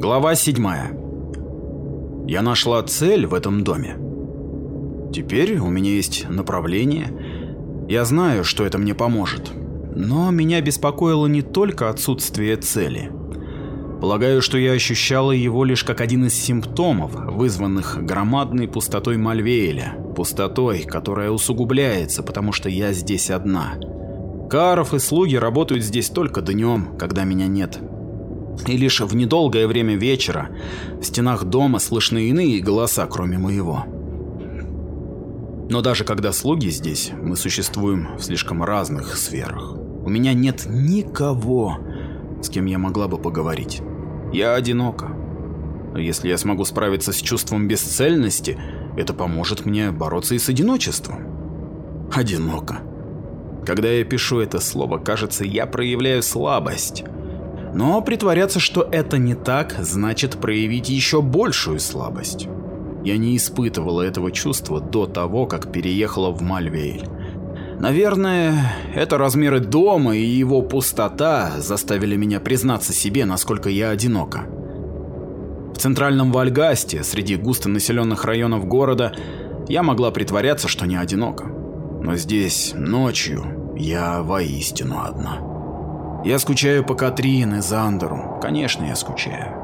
Глава 7. Я нашла цель в этом доме. Теперь у меня есть направление. Я знаю, что это мне поможет. Но меня беспокоило не только отсутствие цели. Полагаю, что я ощущала его лишь как один из симптомов, вызванных громадной пустотой Мальвеэля, пустотой, которая усугубляется, потому что я здесь одна. Каров и слуги работают здесь только днем, когда меня нет. И лишь в недолгое время вечера в стенах дома слышны иные голоса, кроме моего. Но даже когда слуги здесь, мы существуем в слишком разных сферах. У меня нет никого, с кем я могла бы поговорить. Я одинока. Но если я смогу справиться с чувством бесцельности, это поможет мне бороться и с одиночеством. Одиноко. Когда я пишу это слово, кажется, я проявляю слабость. Но притворяться, что это не так, значит проявить еще большую слабость. Я не испытывала этого чувства до того, как переехала в Мальвейль. Наверное, это размеры дома и его пустота заставили меня признаться себе, насколько я одинока. В центральном Вальгасте, среди густонаселенных районов города, я могла притворяться, что не одинока. Но здесь, ночью, я воистину одна. Я скучаю по Катрин и Зандеру. Конечно, я скучаю.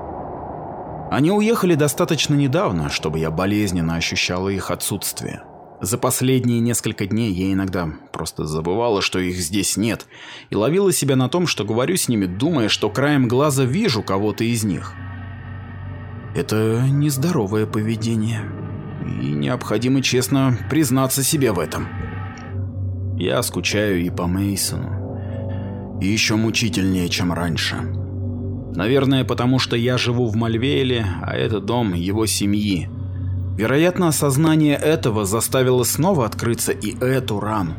Они уехали достаточно недавно, чтобы я болезненно ощущала их отсутствие. За последние несколько дней я иногда просто забывала, что их здесь нет, и ловила себя на том, что говорю с ними, думая, что краем глаза вижу кого-то из них. Это нездоровое поведение, и необходимо честно признаться себе в этом. Я скучаю и по Мейсону, и еще мучительнее, чем раньше. Наверное, потому что я живу в Мальвейле, а это дом его семьи. Вероятно, осознание этого заставило снова открыться и эту рану.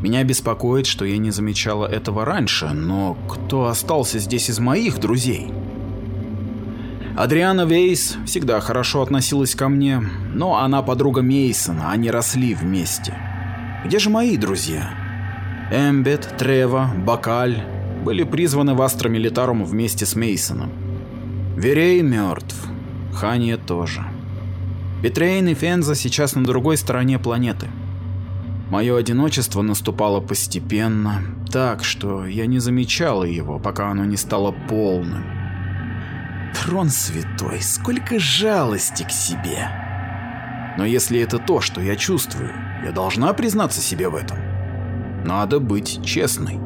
Меня беспокоит, что я не замечала этого раньше, но кто остался здесь из моих друзей? Адриана Вейс всегда хорошо относилась ко мне, но она подруга Мейсона, они росли вместе. Где же мои друзья? Эмбет, Трева, Бакаль были призваны в Астра Милитарум вместе с Мейсоном. Верей мертв, Хания тоже. Петрейн и Фенза сейчас на другой стороне планеты. Мое одиночество наступало постепенно, так что я не замечала его, пока оно не стало полным. Трон святой, сколько жалости к себе. Но если это то, что я чувствую, я должна признаться себе в этом. Надо быть честной.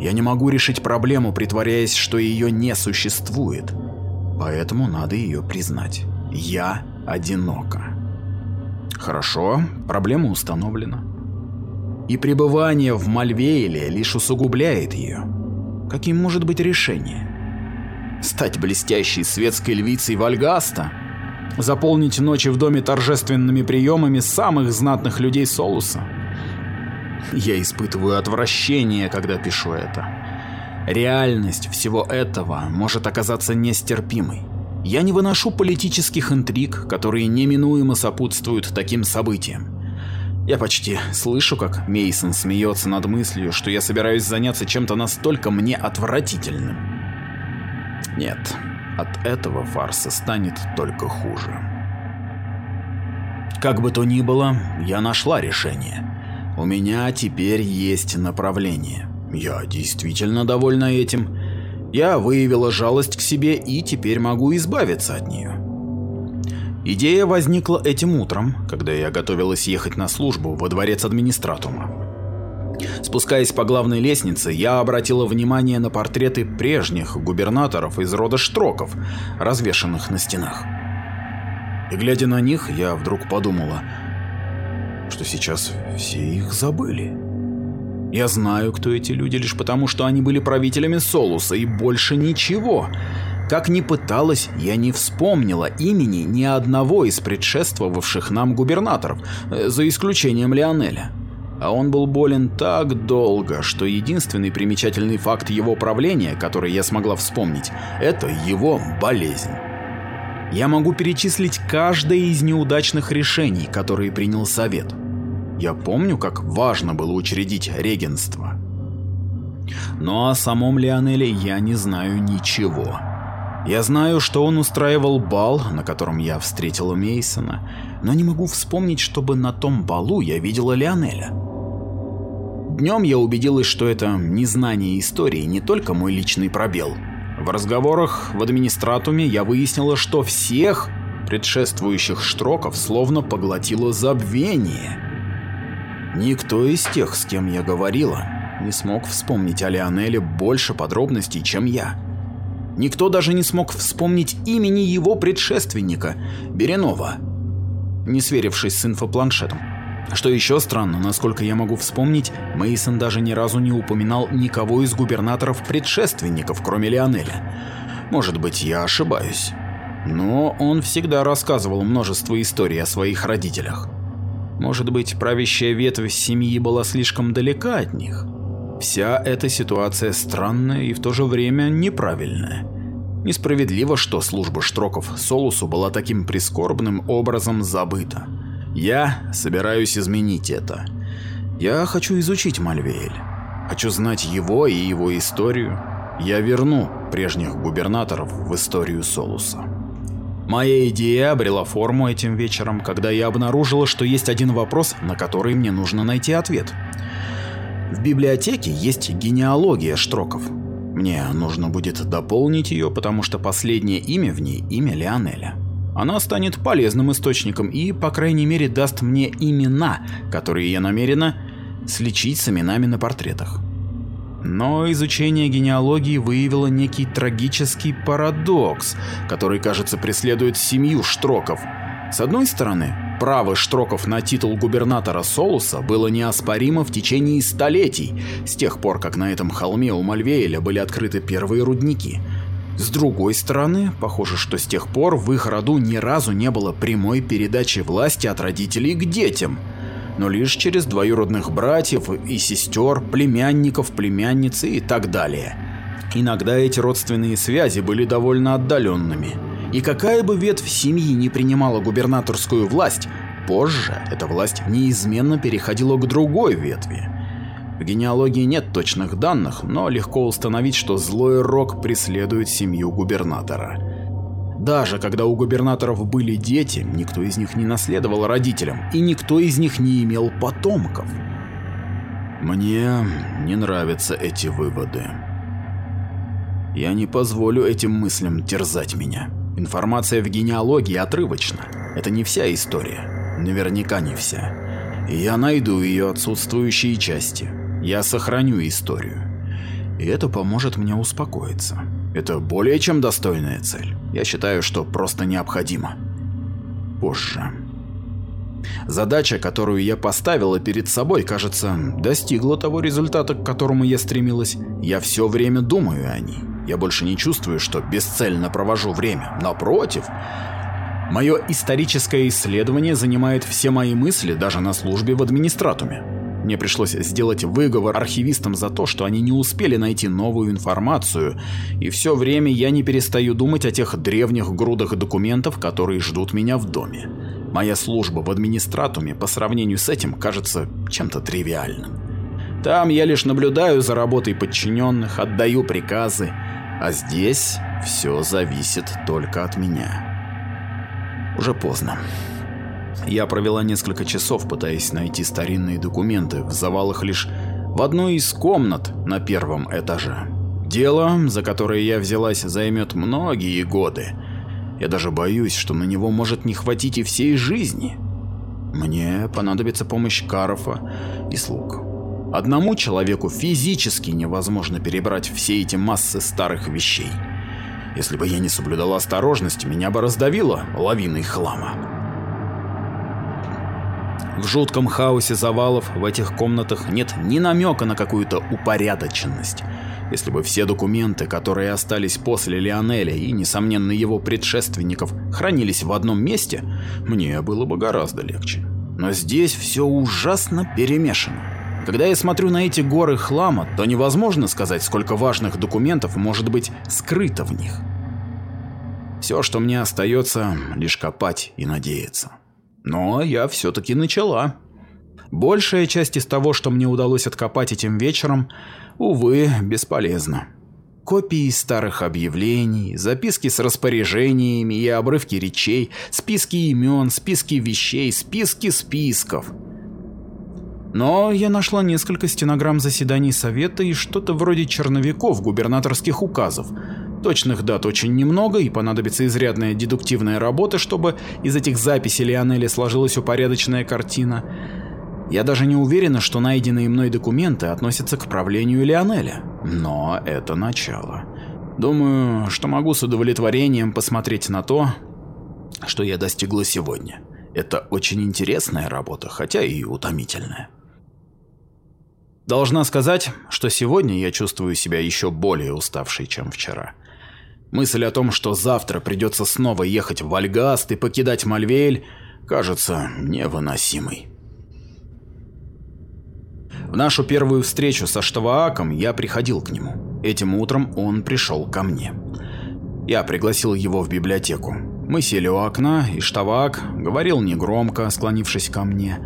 Я не могу решить проблему, притворяясь, что ее не существует. Поэтому надо ее признать. Я одинока. Хорошо, проблема установлена. И пребывание в Мальвейле лишь усугубляет ее. Каким может быть решение? Стать блестящей светской львицей Вальгаста? Заполнить ночи в доме торжественными приемами самых знатных людей Солуса? Я испытываю отвращение, когда пишу это. Реальность всего этого может оказаться нестерпимой. Я не выношу политических интриг, которые неминуемо сопутствуют таким событиям. Я почти слышу, как Мейсон смеется над мыслью, что я собираюсь заняться чем-то настолько мне отвратительным. Нет, от этого фарса станет только хуже. Как бы то ни было, я нашла решение. У меня теперь есть направление. Я действительно довольна этим. Я выявила жалость к себе и теперь могу избавиться от нее. Идея возникла этим утром, когда я готовилась ехать на службу во дворец администратума. Спускаясь по главной лестнице, я обратила внимание на портреты прежних губернаторов из рода Штроков, развешанных на стенах. И глядя на них, я вдруг подумала, что сейчас все их забыли. Я знаю, кто эти люди, лишь потому, что они были правителями Солуса, и больше ничего. Как ни пыталась, я не вспомнила имени ни одного из предшествовавших нам губернаторов, э, за исключением Леонеля. А он был болен так долго, что единственный примечательный факт его правления, который я смогла вспомнить, это его болезнь. Я могу перечислить каждое из неудачных решений, которые принял Совет. Я помню, как важно было учредить регенство. Но о самом Леонеле я не знаю ничего. Я знаю, что он устраивал бал, на котором я встретила Мейсона, но не могу вспомнить, чтобы на том балу я видела Лионеля. Днем я убедилась, что это незнание истории не только мой личный пробел. В разговорах в администратуме я выяснила, что всех предшествующих штроков словно поглотило забвение. Никто из тех, с кем я говорила, не смог вспомнить о Лионеле больше подробностей, чем я. Никто даже не смог вспомнить имени его предшественника, Беренова, не сверившись с инфопланшетом. Что еще странно, насколько я могу вспомнить, Мейсон даже ни разу не упоминал никого из губернаторов-предшественников, кроме Лионеля. Может быть, я ошибаюсь. Но он всегда рассказывал множество историй о своих родителях. Может быть, правящая ветвь семьи была слишком далека от них? Вся эта ситуация странная и в то же время неправильная. Несправедливо, что служба Штроков Солусу была таким прискорбным образом забыта. Я собираюсь изменить это. Я хочу изучить Мальвеэль. Хочу знать его и его историю. Я верну прежних губернаторов в историю Солуса. Моя идея обрела форму этим вечером, когда я обнаружила, что есть один вопрос, на который мне нужно найти ответ. В библиотеке есть генеалогия Штроков. Мне нужно будет дополнить ее, потому что последнее имя в ней – имя Лионеля. Она станет полезным источником и, по крайней мере, даст мне имена, которые я намерена сличить с именами на портретах. Но изучение генеалогии выявило некий трагический парадокс, который, кажется, преследует семью Штроков. С одной стороны, право Штроков на титул губернатора Солуса было неоспоримо в течение столетий, с тех пор, как на этом холме у Мальвееля были открыты первые рудники. С другой стороны, похоже, что с тех пор в их роду ни разу не было прямой передачи власти от родителей к детям – но лишь через двоюродных братьев и сестер, племянников, племянницы и так далее. Иногда эти родственные связи были довольно отдаленными. И какая бы ветвь семьи не принимала губернаторскую власть, позже эта власть неизменно переходила к другой ветви. В генеалогии нет точных данных, но легко установить, что злой рок преследует семью губернатора. Даже когда у губернаторов были дети, никто из них не наследовал родителям, и никто из них не имел потомков. Мне не нравятся эти выводы. Я не позволю этим мыслям терзать меня. Информация в генеалогии отрывочна. Это не вся история. Наверняка не вся. я найду ее отсутствующие части. Я сохраню историю. И это поможет мне успокоиться. Это более чем достойная цель. Я считаю, что просто необходимо. Позже. Задача, которую я поставила перед собой, кажется, достигла того результата, к которому я стремилась. Я все время думаю о ней. Я больше не чувствую, что бесцельно провожу время. Напротив, мое историческое исследование занимает все мои мысли даже на службе в администратуме. Мне пришлось сделать выговор архивистам за то, что они не успели найти новую информацию, и все время я не перестаю думать о тех древних грудах документов, которые ждут меня в доме. Моя служба в администратуме по сравнению с этим кажется чем-то тривиальным. Там я лишь наблюдаю за работой подчиненных, отдаю приказы, а здесь все зависит только от меня. Уже поздно. Я провела несколько часов, пытаясь найти старинные документы в завалах лишь в одной из комнат на первом этаже. Дело, за которое я взялась, займет многие годы. Я даже боюсь, что на него может не хватить и всей жизни. Мне понадобится помощь Карфа и слуг. Одному человеку физически невозможно перебрать все эти массы старых вещей. Если бы я не соблюдала осторожность, меня бы раздавило лавиной хлама. В жутком хаосе завалов в этих комнатах нет ни намека на какую-то упорядоченность. Если бы все документы, которые остались после Лионеля и, несомненно, его предшественников, хранились в одном месте, мне было бы гораздо легче. Но здесь все ужасно перемешано. Когда я смотрю на эти горы хлама, то невозможно сказать, сколько важных документов может быть скрыто в них. Все, что мне остается, лишь копать и надеяться. Но я все-таки начала. Большая часть из того, что мне удалось откопать этим вечером, увы, бесполезна. Копии старых объявлений, записки с распоряжениями и обрывки речей, списки имен, списки вещей, списки списков. Но я нашла несколько стенограмм заседаний совета и что-то вроде черновиков губернаторских указов. Точных дат очень немного и понадобится изрядная дедуктивная работа, чтобы из этих записей Лионели сложилась упорядоченная картина. Я даже не уверена, что найденные мной документы относятся к правлению Лионеля. Но это начало. Думаю, что могу с удовлетворением посмотреть на то, что я достигла сегодня. Это очень интересная работа, хотя и утомительная. Должна сказать, что сегодня я чувствую себя еще более уставшей, чем вчера. Мысль о том, что завтра придется снова ехать в Альгаст и покидать Мальвейль, кажется невыносимой. В нашу первую встречу со Штавааком я приходил к нему. Этим утром он пришел ко мне. Я пригласил его в библиотеку. Мы сели у окна, и Штаваак говорил негромко, склонившись ко мне.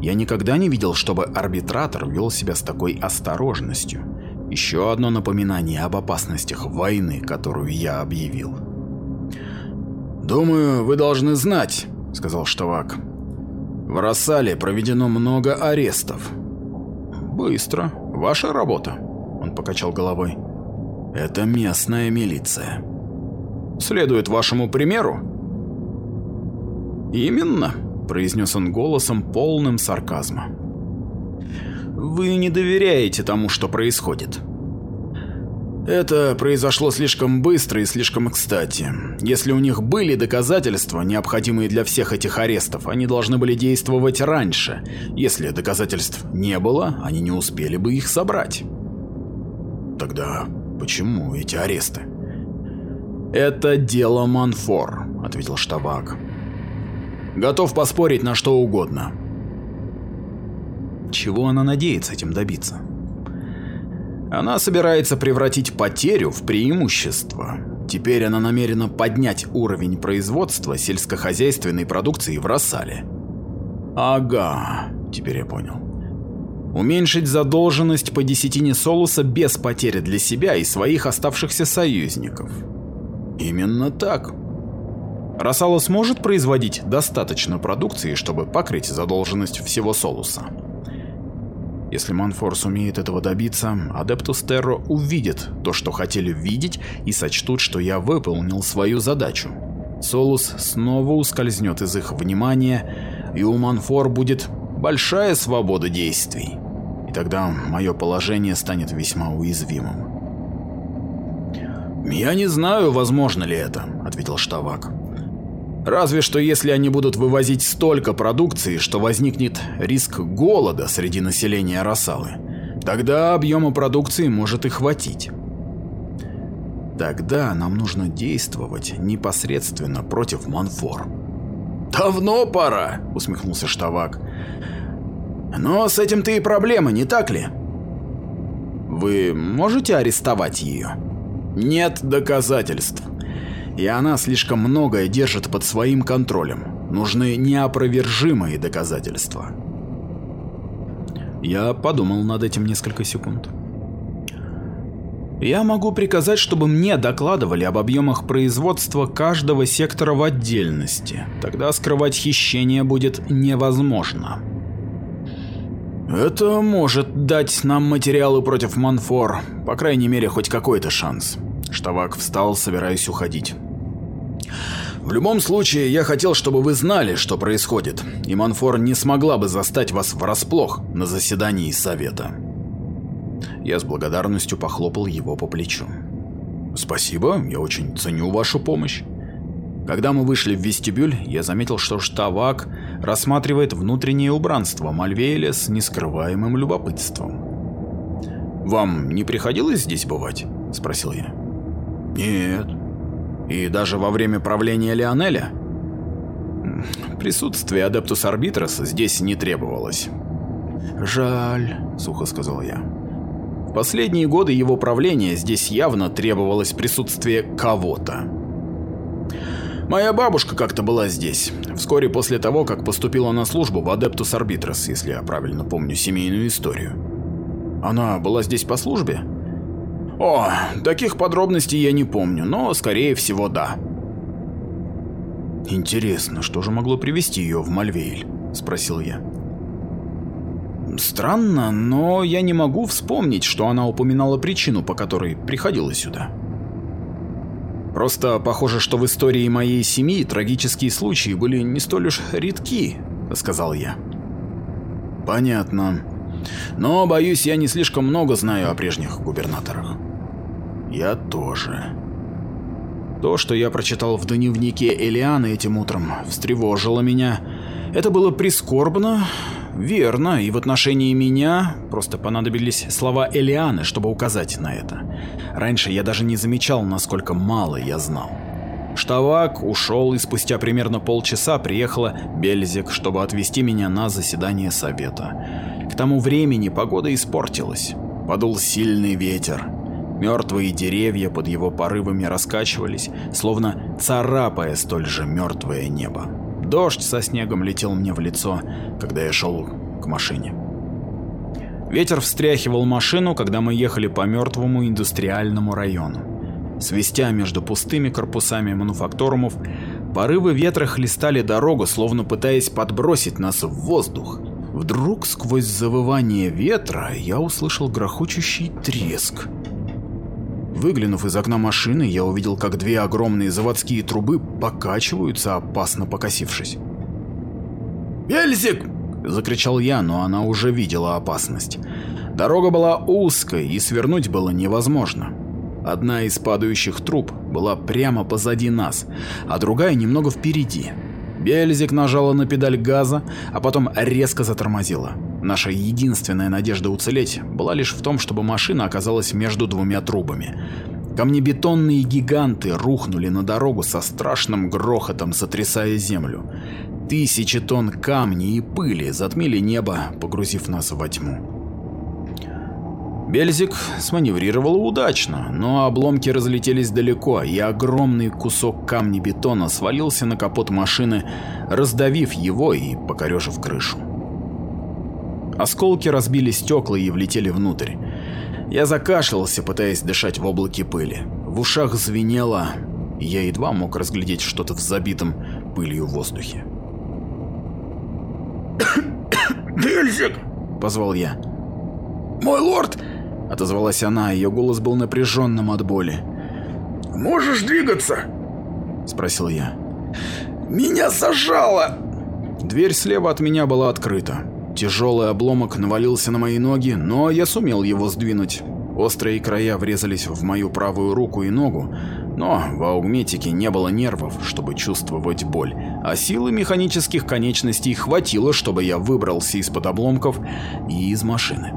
Я никогда не видел, чтобы арбитратор вел себя с такой осторожностью. Еще одно напоминание об опасностях войны, которую я объявил. «Думаю, вы должны знать», — сказал Штавак. «В Рассале проведено много арестов. «Быстро. Ваша работа?» Он покачал головой. «Это местная милиция». «Следует вашему примеру?» «Именно», — произнес он голосом, полным сарказма. «Вы не доверяете тому, что происходит. Это произошло слишком быстро и слишком кстати. Если у них были доказательства, необходимые для всех этих арестов, они должны были действовать раньше. Если доказательств не было, они не успели бы их собрать. Тогда почему эти аресты? Это дело Манфор, ответил Штабак. Готов поспорить на что угодно. Чего она надеется этим добиться? Она собирается превратить потерю в преимущество. Теперь она намерена поднять уровень производства сельскохозяйственной продукции в Рассале. Ага, теперь я понял. Уменьшить задолженность по десятине Солуса без потери для себя и своих оставшихся союзников. Именно так. Рассала сможет производить достаточно продукции, чтобы покрыть задолженность всего Солуса. Если Манфор сумеет этого добиться, Адептус Терро увидит то, что хотели видеть, и сочтут, что я выполнил свою задачу. Солус снова ускользнет из их внимания, и у Манфор будет большая свобода действий. И тогда мое положение станет весьма уязвимым. «Я не знаю, возможно ли это», — ответил Штавак. Разве что если они будут вывозить столько продукции, что возникнет риск голода среди населения Росалы. Тогда объема продукции может и хватить. Тогда нам нужно действовать непосредственно против Манфор. «Давно пора», — усмехнулся Штавак. «Но с этим-то и проблема, не так ли?» «Вы можете арестовать ее?» «Нет доказательств и она слишком многое держит под своим контролем. Нужны неопровержимые доказательства. Я подумал над этим несколько секунд. Я могу приказать, чтобы мне докладывали об объемах производства каждого сектора в отдельности. Тогда скрывать хищение будет невозможно. Это может дать нам материалы против Манфор, по крайней мере хоть какой-то шанс. Штавак встал, собираясь уходить. В любом случае, я хотел, чтобы вы знали, что происходит, и Манфор не смогла бы застать вас врасплох на заседании совета. Я с благодарностью похлопал его по плечу. Спасибо, я очень ценю вашу помощь. Когда мы вышли в вестибюль, я заметил, что Штавак рассматривает внутреннее убранство Мальвейля с нескрываемым любопытством. «Вам не приходилось здесь бывать?» – спросил я. «Нет», и даже во время правления Лионеля? Присутствие Адептус Арбитрос здесь не требовалось. «Жаль», — сухо сказал я. В последние годы его правления здесь явно требовалось присутствие кого-то. Моя бабушка как-то была здесь, вскоре после того, как поступила на службу в Адептус Арбитрес, если я правильно помню семейную историю. Она была здесь по службе? О, таких подробностей я не помню, но скорее всего да. Интересно, что же могло привести ее в Мальвейль? Спросил я. Странно, но я не могу вспомнить, что она упоминала причину, по которой приходила сюда. Просто похоже, что в истории моей семьи трагические случаи были не столь уж редки, сказал я. Понятно. Но, боюсь, я не слишком много знаю о прежних губернаторах. Я тоже. То, что я прочитал в дневнике Элианы этим утром, встревожило меня. Это было прискорбно, верно, и в отношении меня просто понадобились слова Элианы, чтобы указать на это. Раньше я даже не замечал, насколько мало я знал. Штавак ушел, и спустя примерно полчаса приехала Бельзик, чтобы отвезти меня на заседание совета. К тому времени погода испортилась. Подул сильный ветер. Мертвые деревья под его порывами раскачивались, словно царапая столь же мертвое небо. Дождь со снегом летел мне в лицо, когда я шел к машине. Ветер встряхивал машину, когда мы ехали по мертвому индустриальному району. Свистя между пустыми корпусами мануфакторумов, порывы ветра хлестали дорогу, словно пытаясь подбросить нас в воздух. Вдруг сквозь завывание ветра я услышал грохочущий треск. Выглянув из окна машины, я увидел, как две огромные заводские трубы покачиваются, опасно покосившись. «Бельзик!» – закричал я, но она уже видела опасность. Дорога была узкой, и свернуть было невозможно. Одна из падающих труб была прямо позади нас, а другая немного впереди. Бельзик нажала на педаль газа, а потом резко затормозила. Наша единственная надежда уцелеть была лишь в том, чтобы машина оказалась между двумя трубами. Камнебетонные гиганты рухнули на дорогу со страшным грохотом, сотрясая землю. Тысячи тонн камней и пыли затмили небо, погрузив нас во тьму. Бельзик сманеврировала удачно, но обломки разлетелись далеко, и огромный кусок камня бетона свалился на капот машины, раздавив его и покорежив крышу. Осколки разбили стекла и влетели внутрь. Я закашлялся, пытаясь дышать в облаке пыли. В ушах звенело, и я едва мог разглядеть что-то в забитом пылью воздухе. «Бельзик!» — позвал я. «Мой лорд!» — отозвалась она, ее голос был напряженным от боли. «Можешь двигаться?» — спросил я. «Меня зажало!» Дверь слева от меня была открыта. Тяжелый обломок навалился на мои ноги, но я сумел его сдвинуть. Острые края врезались в мою правую руку и ногу, но в аугметике не было нервов, чтобы чувствовать боль, а силы механических конечностей хватило, чтобы я выбрался из-под обломков и из машины.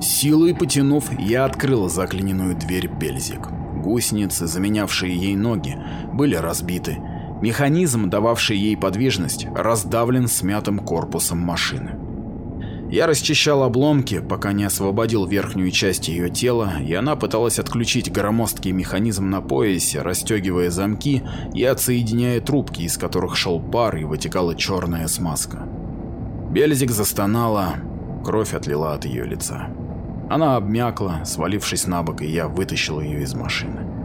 Силой потянув, я открыл заклиненную дверь Бельзик. Гусеницы, заменявшие ей ноги, были разбиты. Механизм, дававший ей подвижность, раздавлен смятым корпусом машины. Я расчищал обломки, пока не освободил верхнюю часть ее тела, и она пыталась отключить громоздкий механизм на поясе, расстегивая замки и отсоединяя трубки, из которых шел пар и вытекала черная смазка. Бельзик застонала, кровь отлила от ее лица. Она обмякла, свалившись на бок, и я вытащил ее из машины.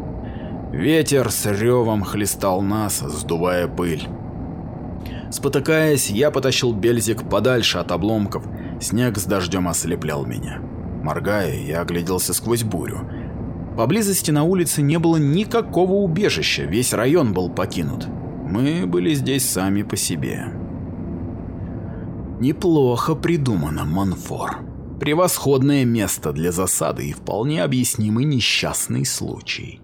Ветер с ревом хлестал нас, сдувая пыль. Спотыкаясь, я потащил Бельзик подальше от обломков, снег с дождем ослеплял меня. Моргая, я огляделся сквозь бурю. Поблизости на улице не было никакого убежища, весь район был покинут. Мы были здесь сами по себе. Неплохо придумано, Монфор. Превосходное место для засады и вполне объяснимый несчастный случай.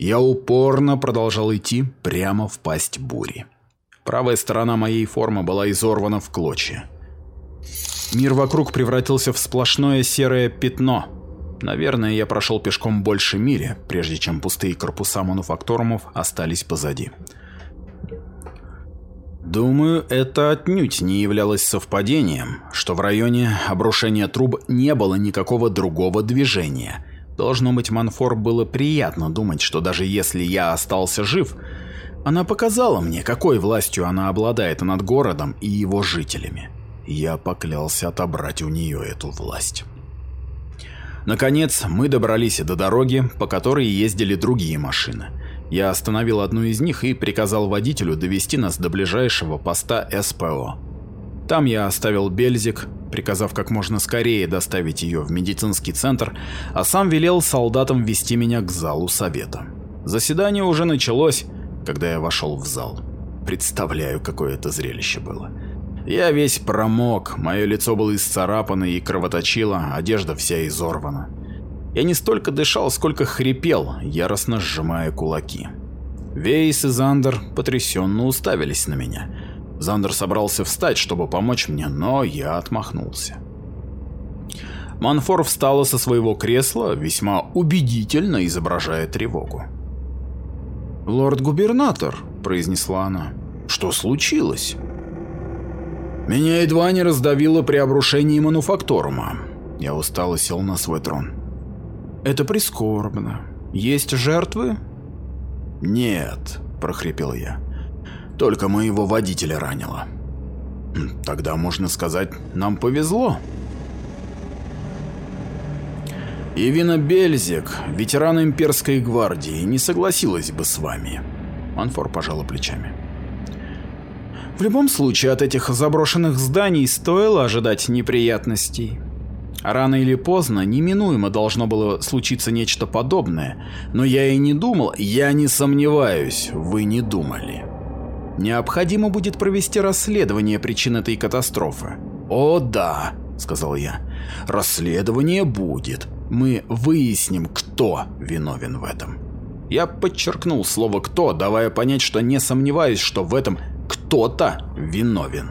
Я упорно продолжал идти прямо в пасть бури. Правая сторона моей формы была изорвана в клочья. Мир вокруг превратился в сплошное серое пятно. Наверное, я прошел пешком больше мили, прежде чем пустые корпуса мануфакторумов остались позади. Думаю, это отнюдь не являлось совпадением, что в районе обрушения труб не было никакого другого движения. Должно быть, Манфор было приятно думать, что даже если я остался жив, она показала мне, какой властью она обладает над городом и его жителями. Я поклялся отобрать у нее эту власть. Наконец, мы добрались до дороги, по которой ездили другие машины. Я остановил одну из них и приказал водителю довести нас до ближайшего поста СПО. Там я оставил Бельзик, приказав как можно скорее доставить ее в медицинский центр, а сам велел солдатам вести меня к залу совета. Заседание уже началось, когда я вошел в зал. Представляю, какое это зрелище было. Я весь промок, мое лицо было исцарапано и кровоточило, одежда вся изорвана. Я не столько дышал, сколько хрипел, яростно сжимая кулаки. Вейс и Зандер потрясенно уставились на меня. Зандер собрался встать, чтобы помочь мне, но я отмахнулся. Манфор встала со своего кресла, весьма убедительно изображая тревогу. «Лорд-губернатор», — произнесла она, — «что случилось?» Меня едва не раздавило при обрушении мануфакторума. Я устало сел на свой трон. Это прискорбно. Есть жертвы? Нет, прохрипел я. Только моего водителя ранило. Тогда можно сказать, нам повезло. Ивина Бельзик, ветеран имперской гвардии, не согласилась бы с вами. Анфор пожала плечами. В любом случае, от этих заброшенных зданий стоило ожидать неприятностей. Рано или поздно неминуемо должно было случиться нечто подобное, но я и не думал, я не сомневаюсь, вы не думали. Необходимо будет провести расследование причин этой катастрофы. О да, сказал я, расследование будет. Мы выясним, кто виновен в этом. Я подчеркнул слово «кто», давая понять, что не сомневаюсь, что в этом кто-то виновен.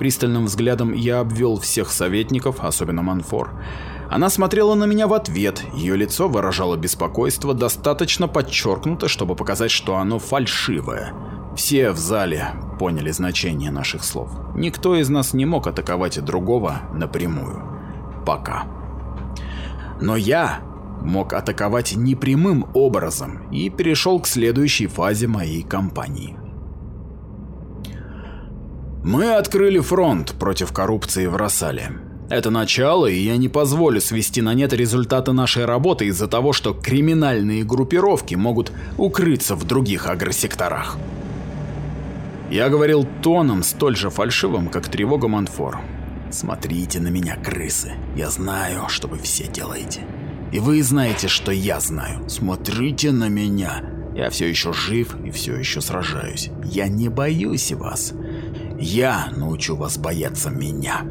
Пристальным взглядом я обвел всех советников, особенно Манфор. Она смотрела на меня в ответ, ее лицо выражало беспокойство, достаточно подчеркнуто, чтобы показать, что оно фальшивое. Все в зале поняли значение наших слов. Никто из нас не мог атаковать другого напрямую. Пока. Но я мог атаковать непрямым образом и перешел к следующей фазе моей кампании. Мы открыли фронт против коррупции в Рассале. Это начало, и я не позволю свести на нет результаты нашей работы из-за того, что криминальные группировки могут укрыться в других агросекторах. Я говорил тоном столь же фальшивым, как тревога Манфор. Смотрите на меня, крысы. Я знаю, что вы все делаете. И вы знаете, что я знаю. Смотрите на меня. Я все еще жив и все еще сражаюсь. Я не боюсь вас. Я научу вас бояться меня.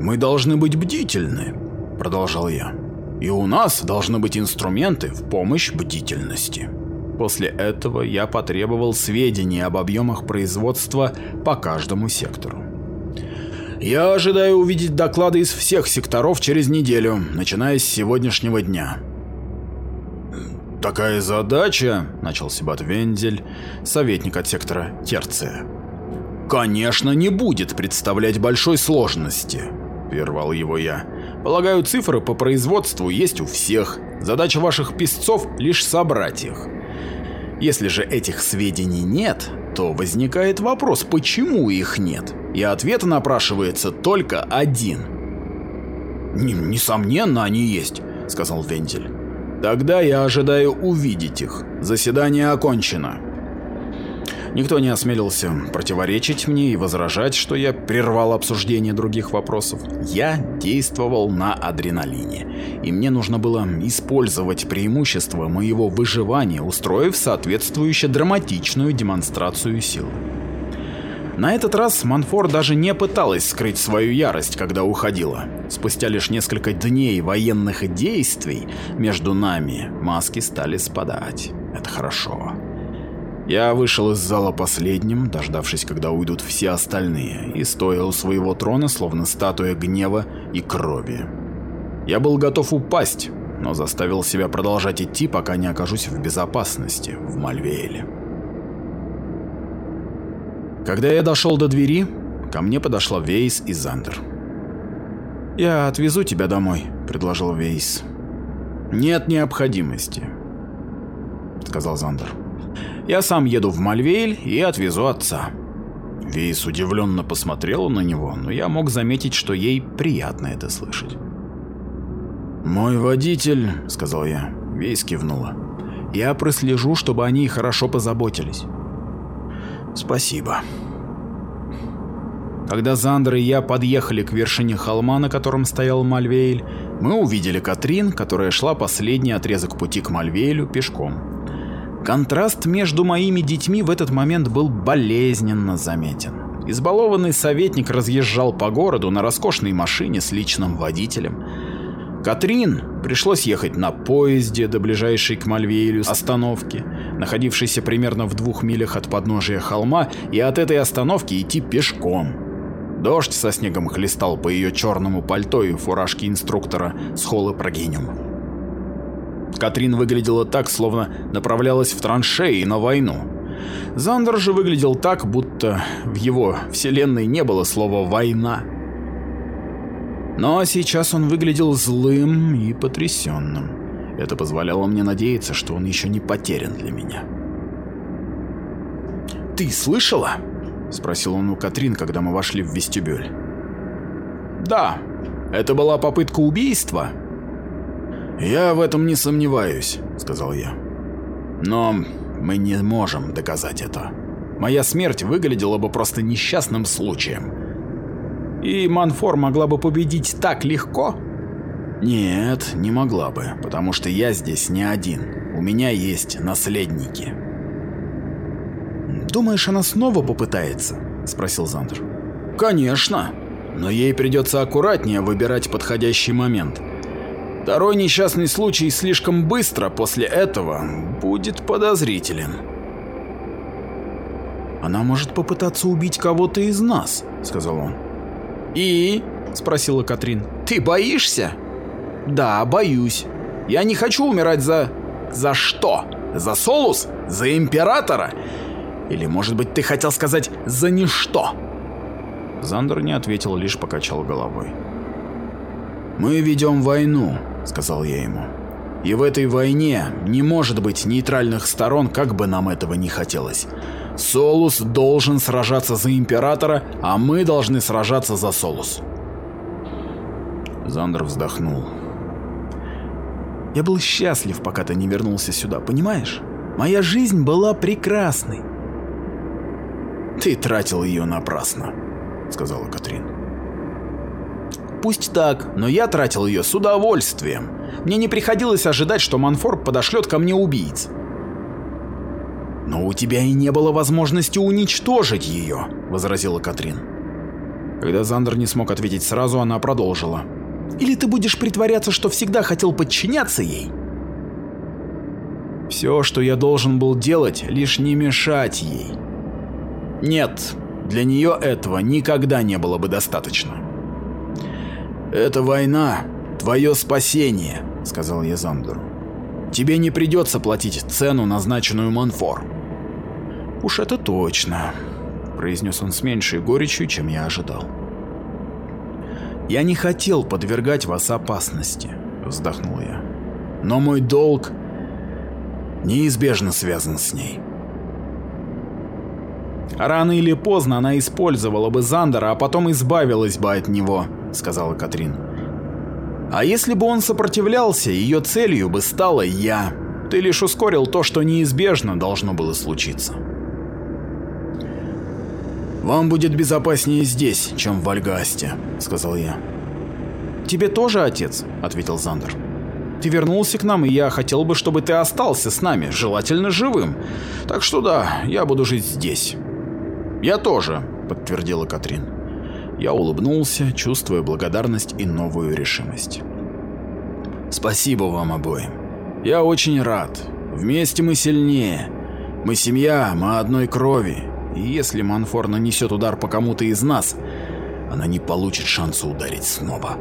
Мы должны быть бдительны, продолжал я. И у нас должны быть инструменты в помощь бдительности. После этого я потребовал сведений об объемах производства по каждому сектору. Я ожидаю увидеть доклады из всех секторов через неделю, начиная с сегодняшнего дня. «Такая задача», — начал Себат Вендель, советник от сектора Терция. «Конечно, не будет представлять большой сложности», — прервал его я. «Полагаю, цифры по производству есть у всех. Задача ваших писцов — лишь собрать их. Если же этих сведений нет, то возникает вопрос, почему их нет, и ответ напрашивается только один». «Несомненно, они есть», — сказал Вендель. Тогда я ожидаю увидеть их. Заседание окончено. Никто не осмелился противоречить мне и возражать, что я прервал обсуждение других вопросов. Я действовал на адреналине, и мне нужно было использовать преимущество моего выживания, устроив соответствующую драматичную демонстрацию сил. На этот раз Манфор даже не пыталась скрыть свою ярость, когда уходила. Спустя лишь несколько дней военных действий между нами маски стали спадать. Это хорошо. Я вышел из зала последним, дождавшись, когда уйдут все остальные, и стоя у своего трона, словно статуя гнева и крови. Я был готов упасть, но заставил себя продолжать идти, пока не окажусь в безопасности в Мальвейле. Когда я дошел до двери, ко мне подошла Вейс и Зандер. «Я отвезу тебя домой», — предложил Вейс. «Нет необходимости», — сказал Зандер. «Я сам еду в Мальвейль и отвезу отца». Вейс удивленно посмотрела на него, но я мог заметить, что ей приятно это слышать. «Мой водитель», — сказал я. Вейс кивнула. «Я прослежу, чтобы они хорошо позаботились». «Спасибо». Когда Зандер и я подъехали к вершине холма, на котором стоял Мальвейль, мы увидели Катрин, которая шла последний отрезок пути к Мальвейлю пешком. Контраст между моими детьми в этот момент был болезненно заметен. Избалованный советник разъезжал по городу на роскошной машине с личным водителем. Катрин пришлось ехать на поезде до ближайшей к Мальвейлю остановки, находившейся примерно в двух милях от подножия холма, и от этой остановки идти пешком. Дождь со снегом хлестал по ее черному пальто и фуражке инструктора с холла Прогениум. Катрин выглядела так, словно направлялась в траншеи на войну. Зандер же выглядел так, будто в его вселенной не было слова «война». Но сейчас он выглядел злым и потрясенным. Это позволяло мне надеяться, что он еще не потерян для меня. «Ты слышала?» — спросил он у Катрин, когда мы вошли в вестибюль. «Да, это была попытка убийства». «Я в этом не сомневаюсь», — сказал я. «Но мы не можем доказать это. Моя смерть выглядела бы просто несчастным случаем. И Манфор могла бы победить так легко?» «Нет, не могла бы, потому что я здесь не один. У меня есть наследники». «Думаешь, она снова попытается?» – спросил Зандер. «Конечно, но ей придется аккуратнее выбирать подходящий момент. Второй несчастный случай слишком быстро после этого будет подозрителен». «Она может попытаться убить кого-то из нас», – сказал он. «И?» – спросила Катрин. «Ты боишься?» «Да, боюсь. Я не хочу умирать за... За что? За Солус? За Императора? Или, может быть, ты хотел сказать «за ничто»?» Зандер не ответил, лишь покачал головой. «Мы ведем войну», — сказал я ему. «И в этой войне не может быть нейтральных сторон, как бы нам этого не хотелось. Солус должен сражаться за Императора, а мы должны сражаться за Солус». Зандер вздохнул. «Я был счастлив, пока ты не вернулся сюда, понимаешь? Моя жизнь была прекрасной. «Ты тратил ее напрасно», — сказала Катрин. «Пусть так, но я тратил ее с удовольствием. Мне не приходилось ожидать, что Манфор подошлет ко мне убийц». «Но у тебя и не было возможности уничтожить ее», — возразила Катрин. Когда Зандер не смог ответить сразу, она продолжила. «Или ты будешь притворяться, что всегда хотел подчиняться ей?» «Все, что я должен был делать, лишь не мешать ей», нет, для нее этого никогда не было бы достаточно. «Эта война — твое спасение», — сказал я Зандеру. «Тебе не придется платить цену, назначенную Манфор». «Уж это точно», — произнес он с меньшей горечью, чем я ожидал. «Я не хотел подвергать вас опасности», — вздохнул я. «Но мой долг неизбежно связан с ней». Рано или поздно она использовала бы Зандера, а потом избавилась бы от него, сказала Катрин. А если бы он сопротивлялся, ее целью бы стала я. Ты лишь ускорил то, что неизбежно должно было случиться. «Вам будет безопаснее здесь, чем в Вальгасте», — сказал я. «Тебе тоже, отец?» — ответил Зандер. «Ты вернулся к нам, и я хотел бы, чтобы ты остался с нами, желательно живым. Так что да, я буду жить здесь». «Я тоже», — подтвердила Катрин. Я улыбнулся, чувствуя благодарность и новую решимость. «Спасибо вам обоим. Я очень рад. Вместе мы сильнее. Мы семья, мы одной крови. И если Манфор нанесет удар по кому-то из нас, она не получит шанса ударить снова».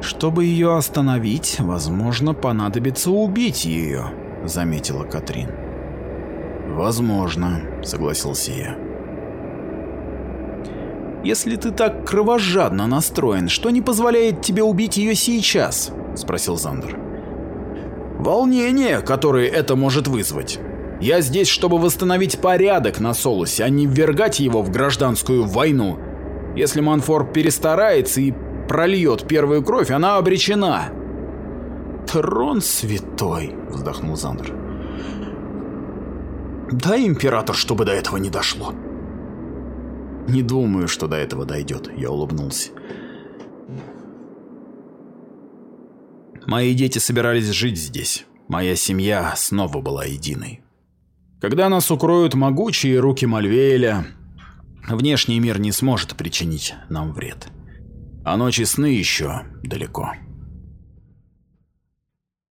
«Чтобы ее остановить, возможно, понадобится убить ее», — заметила Катрин. «Возможно», — согласился я. «Если ты так кровожадно настроен, что не позволяет тебе убить ее сейчас?» — спросил Зандер. «Волнение, которое это может вызвать. Я здесь, чтобы восстановить порядок на Солусе, а не ввергать его в гражданскую войну. Если Манфор перестарается и прольет первую кровь, она обречена. Трон святой, вздохнул Зандер. Дай император, чтобы до этого не дошло. Не думаю, что до этого дойдет, я улыбнулся. Мои дети собирались жить здесь. Моя семья снова была единой. Когда нас укроют могучие руки Мальвеэля, внешний мир не сможет причинить нам вред. А ночи сны еще далеко.